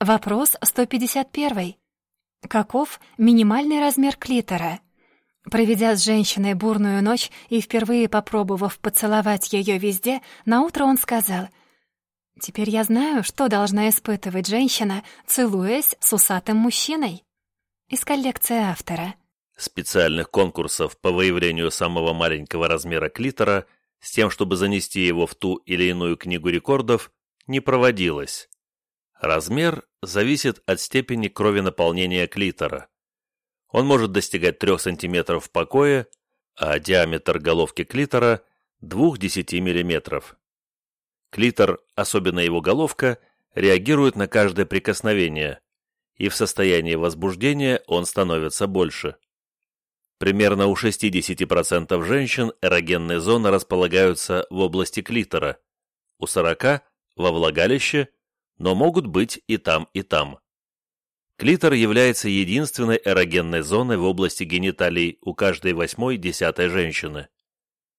Вопрос 151. Каков минимальный размер клитора? Проведя с женщиной бурную ночь и впервые попробовав поцеловать ее везде, наутро он сказал, «Теперь я знаю, что должна испытывать женщина, целуясь с усатым мужчиной». Из коллекции автора. Специальных конкурсов по выявлению самого маленького размера клитора с тем, чтобы занести его в ту или иную книгу рекордов, не проводилось. Размер зависит от степени крови наполнения клитора. Он может достигать 3 см в покое, а диаметр головки клитора – 2-10 мм. Клитор, особенно его головка, реагирует на каждое прикосновение, и в состоянии возбуждения он становится больше. Примерно у 60% женщин эрогенные зоны располагаются в области клитора, у 40% – во влагалище, но могут быть и там, и там. Клитор является единственной эрогенной зоной в области гениталий у каждой восьмой-десятой женщины.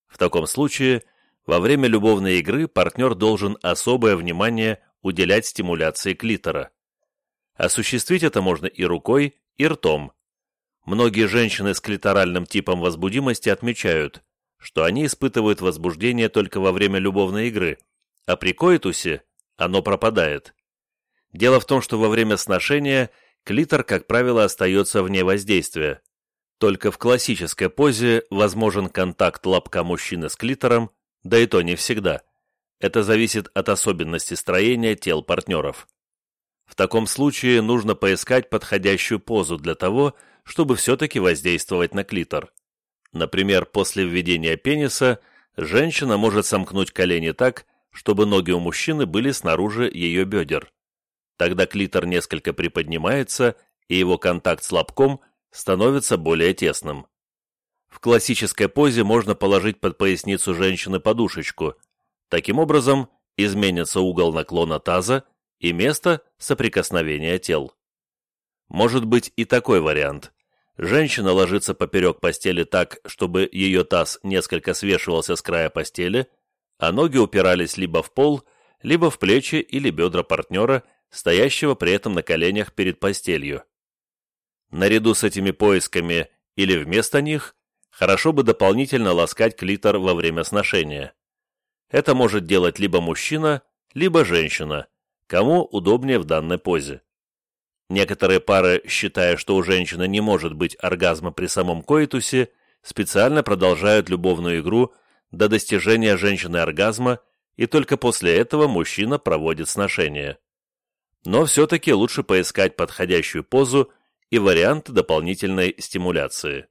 В таком случае, во время любовной игры партнер должен особое внимание уделять стимуляции клитора. Осуществить это можно и рукой, и ртом. Многие женщины с клиторальным типом возбудимости отмечают, что они испытывают возбуждение только во время любовной игры, а при коитусе оно пропадает. Дело в том, что во время сношения – клитор, как правило, остается вне воздействия. Только в классической позе возможен контакт лобка мужчины с клитором, да и то не всегда. Это зависит от особенностей строения тел партнеров. В таком случае нужно поискать подходящую позу для того, чтобы все-таки воздействовать на клитор. Например, после введения пениса женщина может сомкнуть колени так, чтобы ноги у мужчины были снаружи ее бедер. Тогда клитор несколько приподнимается, и его контакт с лобком становится более тесным. В классической позе можно положить под поясницу женщины подушечку. Таким образом, изменится угол наклона таза и место соприкосновения тел. Может быть и такой вариант. Женщина ложится поперек постели так, чтобы ее таз несколько свешивался с края постели, а ноги упирались либо в пол, либо в плечи или бедра партнера – стоящего при этом на коленях перед постелью. Наряду с этими поисками или вместо них, хорошо бы дополнительно ласкать клитор во время сношения. Это может делать либо мужчина, либо женщина, кому удобнее в данной позе. Некоторые пары, считая, что у женщины не может быть оргазма при самом коитусе, специально продолжают любовную игру до достижения женщины оргазма, и только после этого мужчина проводит сношение но все-таки лучше поискать подходящую позу и вариант дополнительной стимуляции.